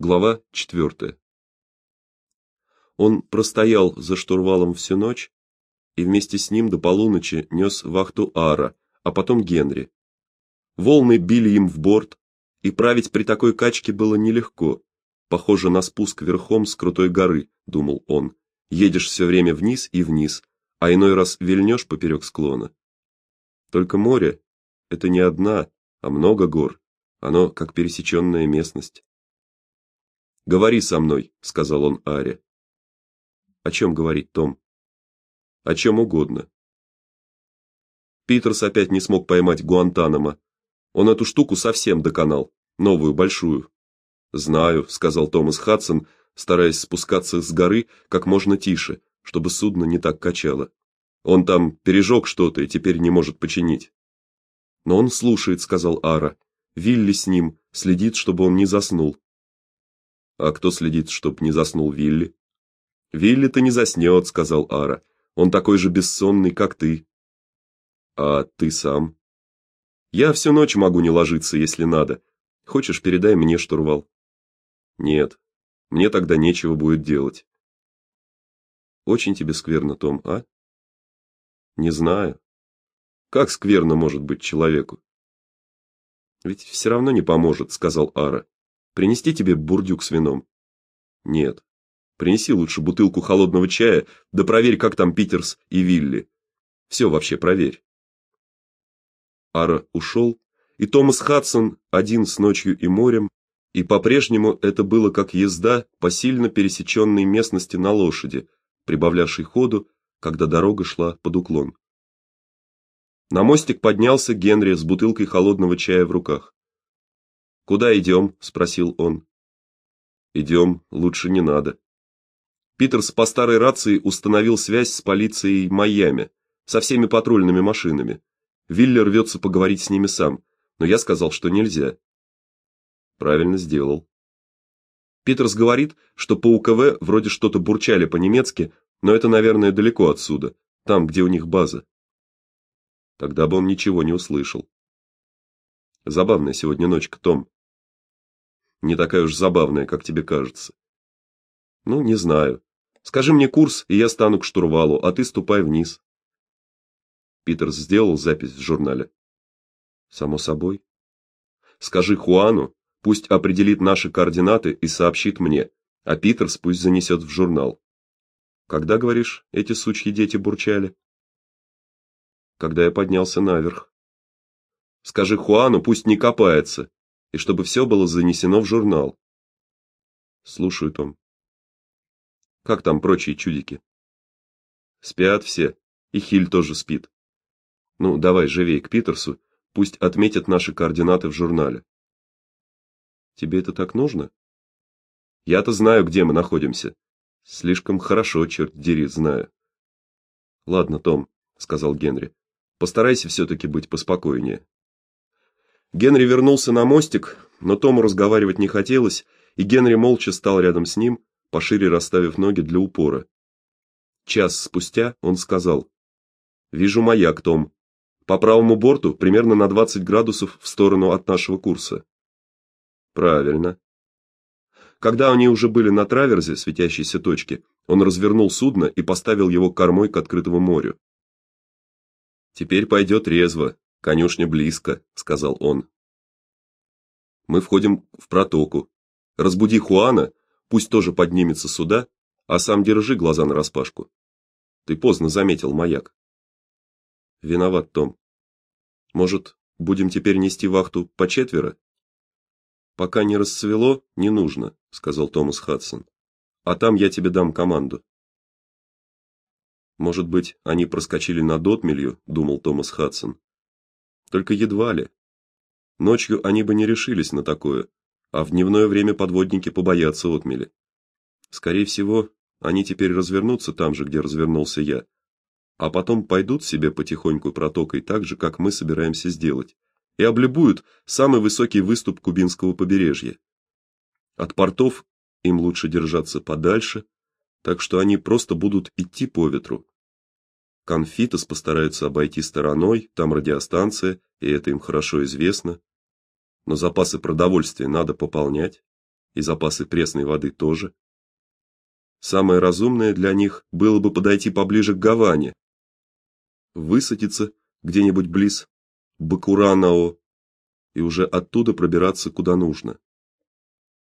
Глава 4. Он простоял за штурвалом всю ночь и вместе с ним до полуночи нес вахту Ара, а потом Генри. Волны били им в борт, и править при такой качке было нелегко. Похоже на спуск верхом с крутой горы, думал он. Едешь все время вниз и вниз, а иной раз вильнешь поперек склона. Только море это не одна, а много гор. Оно как пересеченная местность. Говори со мной, сказал он Аре. О чем говорить, Том? О чем угодно. Питерс опять не смог поймать Гуантанамо. Он эту штуку совсем доконал, новую большую. Знаю, сказал Томас Хадсон, стараясь спускаться с горы как можно тише, чтобы судно не так качало. Он там пережег что-то и теперь не может починить. Но он слушает, сказал Ара. Вилли с ним, следит, чтобы он не заснул. А кто следит, чтоб не заснул Вилли? Вилли-то не заснёт, сказал Ара. Он такой же бессонный, как ты. А ты сам? Я всю ночь могу не ложиться, если надо. Хочешь, передай мне штурвал? Нет. Мне тогда нечего будет делать. Очень тебе скверно, Том, а? Не знаю. Как скверно может быть человеку? Ведь все равно не поможет, сказал Ара. Принести тебе бурдюк с вином? Нет. Принеси лучше бутылку холодного чая, да проверь, как там Питерс и Вилли. Все вообще проверь. Ара ушел, и Томас Хадсон один с ночью и морем, и по-прежнему это было как езда по сильно пересеченной местности на лошади, прибавлявшей ходу, когда дорога шла под уклон. На мостик поднялся Генри с бутылкой холодного чая в руках. Куда идем?» – спросил он. «Идем, лучше не надо. Питерс по старой рации установил связь с полицией Майами, со всеми патрульными машинами. Виллер рвется поговорить с ними сам, но я сказал, что нельзя. Правильно сделал. Питерс говорит, что по УКВ вроде что-то бурчали по-немецки, но это, наверное, далеко отсюда, там, где у них база. Тогда бы он ничего не услышал. Забавная сегодня ночка, Том не такая уж забавная, как тебе кажется. Ну, не знаю. Скажи мне курс, и я стану к штурвалу, а ты ступай вниз. Питер сделал запись в журнале. Само собой. Скажи Хуану, пусть определит наши координаты и сообщит мне, а Питерс пусть занесет в журнал. Когда, говоришь, эти сучьи дети бурчали? Когда я поднялся наверх. Скажи Хуану, пусть не копается, и чтобы все было занесено в журнал. Слушаю, Том. Как там прочие чудики? Спят все, и Хиль тоже спит. Ну, давай живей к Питерсу, пусть отметят наши координаты в журнале. Тебе это так нужно? Я-то знаю, где мы находимся. Слишком хорошо, черт дери, знаю. Ладно, Том, сказал Генри. Постарайся все таки быть поспокойнее. Генри вернулся на мостик, но Тому разговаривать не хотелось, и Генри молча стал рядом с ним, пошире расставив ноги для упора. Час спустя он сказал: "Вижу маяк, Том. По правому борту, примерно на 20 градусов в сторону от нашего курса". Правильно. Когда они уже были на траверзе светящейся точки, он развернул судно и поставил его кормой к открытому морю. Теперь пойдет резво, Конюшня близко, сказал он. Мы входим в протоку. Разбуди Хуана, пусть тоже поднимется сюда, а сам держи глаза на распашку. Ты поздно заметил маяк. Виноват, Том. Может, будем теперь нести вахту по четверо? Пока не рассвело, не нужно, сказал Томас Хадсон. А там я тебе дам команду. Может быть, они проскочили над отмелью, думал Томас Хадсон. Только едва ли. Ночью они бы не решились на такое, а в дневное время подводники побоятся отмели. Скорее всего, они теперь развернутся там же, где развернулся я, а потом пойдут себе потихоньку протокой так же, как мы собираемся сделать, и облюбуют самый высокий выступ кубинского побережья. От портов им лучше держаться подальше, так что они просто будут идти по ветру, Конфитос постараются обойти стороной, там радиостанция, и это им хорошо известно. Но запасы продовольствия надо пополнять. и запасы пресной воды тоже. Самое разумное для них было бы подойти поближе к Гаване, высадиться где-нибудь близ Бакуранао и уже оттуда пробираться куда нужно.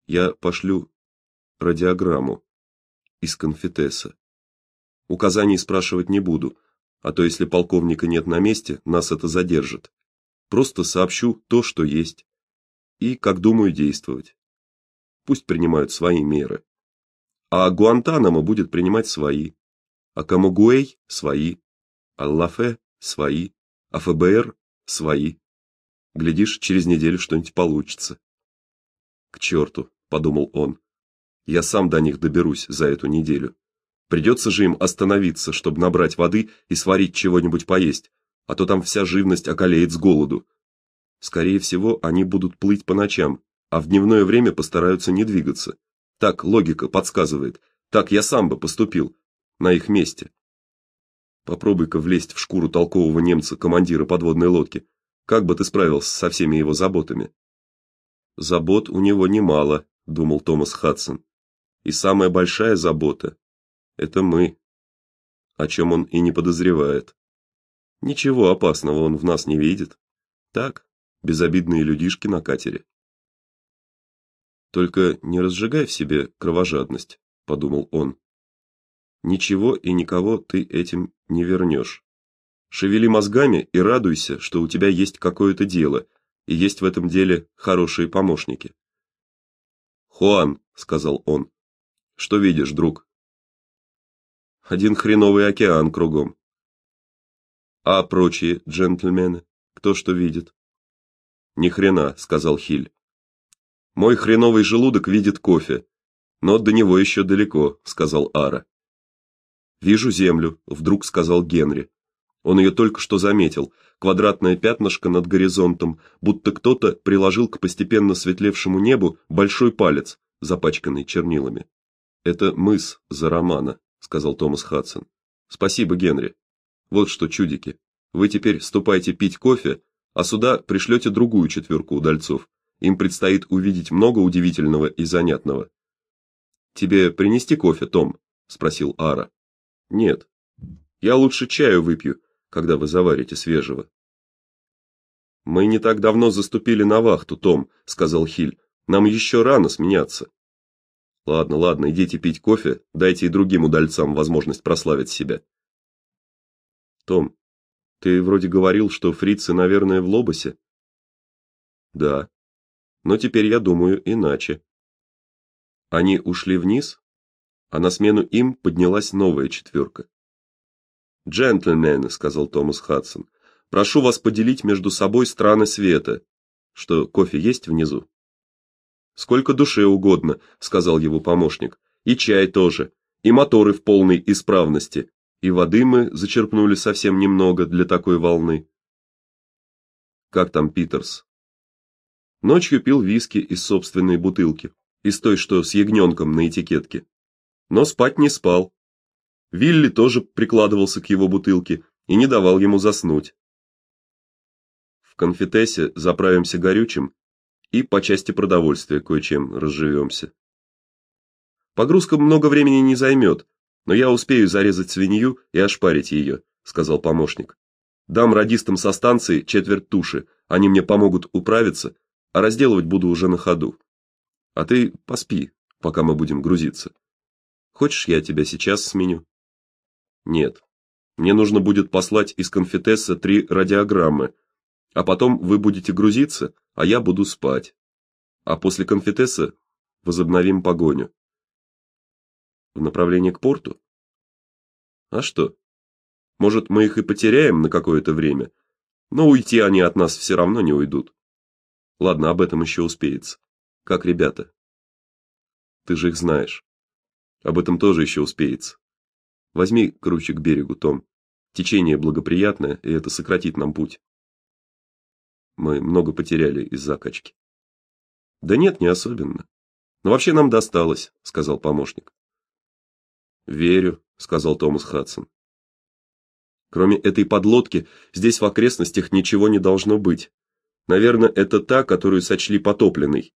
Я пошлю радиограмму из конфетеса. Указаний спрашивать не буду, а то если полковника нет на месте, нас это задержит. Просто сообщу то, что есть, и как думаю действовать. Пусть принимают свои меры а Гуантанамо будет принимать свои, а Камагуэй свои, а Лафе свои, а ФБР свои. Глядишь, через неделю что-нибудь получится. К черту, подумал он. Я сам до них доберусь за эту неделю. Придется же им остановиться, чтобы набрать воды и сварить чего-нибудь поесть, а то там вся живность околеет с голоду. Скорее всего, они будут плыть по ночам, а в дневное время постараются не двигаться. Так логика подсказывает. Так я сам бы поступил на их месте. Попробуй-ка влезть в шкуру толкового немца, командира подводной лодки. Как бы ты справился со всеми его заботами? Забот у него немало, думал Томас Хадсон. И самая большая забота это мы, о чем он и не подозревает. Ничего опасного он в нас не видит. Так, безобидные людишки на катере. Только не разжигай в себе кровожадность, подумал он. Ничего и никого ты этим не вернешь. Шевели мозгами и радуйся, что у тебя есть какое-то дело, и есть в этом деле хорошие помощники. "Хуан", сказал он. "Что видишь, друг?" "Один хреновый океан кругом". "А прочие джентльмены, кто что видит?" "Ни хрена", сказал Хиль. Мой хреновый желудок видит кофе, но до него еще далеко, сказал Ара. Вижу землю, вдруг сказал Генри. Он ее только что заметил. Квадратное пятнышко над горизонтом, будто кто-то приложил к постепенно светлевшему небу большой палец, запачканный чернилами. Это мыс за романа, сказал Томас Хадсон. Спасибо, Генри. Вот что, чудики. Вы теперь ступайте пить кофе, а сюда пришлете другую четверку удальцов. Им предстоит увидеть много удивительного и занятного. Тебе принести кофе, Том? спросил Ара. Нет. Я лучше чаю выпью, когда вы заварите свежего. Мы не так давно заступили на вахту, Том, сказал Хиль. Нам еще рано сменяться. Ладно, ладно, идите пить кофе, дайте и другим удальцам возможность прославить себя. Том, ты вроде говорил, что фрицы, наверное, в Лобосе. Да. Но теперь я думаю иначе. Они ушли вниз, а на смену им поднялась новая четверка. "Джентльмены", сказал Томас Хадсон. "Прошу вас поделить между собой страны света. Что, кофе есть внизу?" "Сколько душе угодно", сказал его помощник. "И чай тоже, и моторы в полной исправности, и воды мы зачерпнули совсем немного для такой волны". "Как там Питерс?" Ночью пил виски из собственной бутылки, из той, что с ягненком на этикетке. Но спать не спал. Вилли тоже прикладывался к его бутылке и не давал ему заснуть. В конфетесе заправимся горючим и по части продовольствия кое-чем разживемся. Погрузка много времени не займет, но я успею зарезать свинью и ошпарить ее», — сказал помощник. Дам радистам со станции четверть туши, они мне помогут управиться а разделывать буду уже на ходу. А ты поспи, пока мы будем грузиться. Хочешь, я тебя сейчас сменю? Нет. Мне нужно будет послать из конфетесса три радиограммы, а потом вы будете грузиться, а я буду спать. А после конфетесса возобновим погоню. В направлении к порту? А что? Может, мы их и потеряем на какое-то время, но уйти они от нас все равно не уйдут. Ладно, об этом еще успеется. Как ребята? Ты же их знаешь. Об этом тоже еще успеется. Возьми круче к берегу, Том. Течение благоприятное, и это сократит нам путь. Мы много потеряли из закачки. Да нет, не особенно. Но вообще нам досталось, сказал помощник. Верю, сказал Томас Хадсон. Кроме этой подлодки, здесь в окрестностях ничего не должно быть. Наверное, это та, которую сочли потопленной.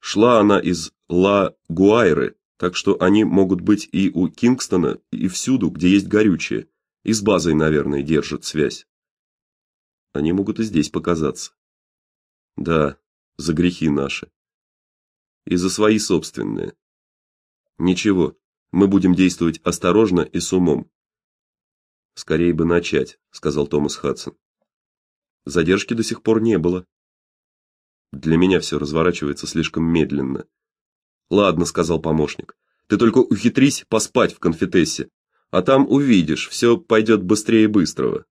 Шла она из Ла Гуайры, так что они могут быть и у Кингстона, и всюду, где есть горючее. И с базой, наверное, держат связь. Они могут и здесь показаться. Да, за грехи наши. И за свои собственные. Ничего, мы будем действовать осторожно и с умом. Скорее бы начать, сказал Томас Хадсон. Задержки до сих пор не было. Для меня все разворачивается слишком медленно. Ладно, сказал помощник. Ты только ухитрись поспать в конфетессе, а там увидишь, все пойдет быстрее быстрого.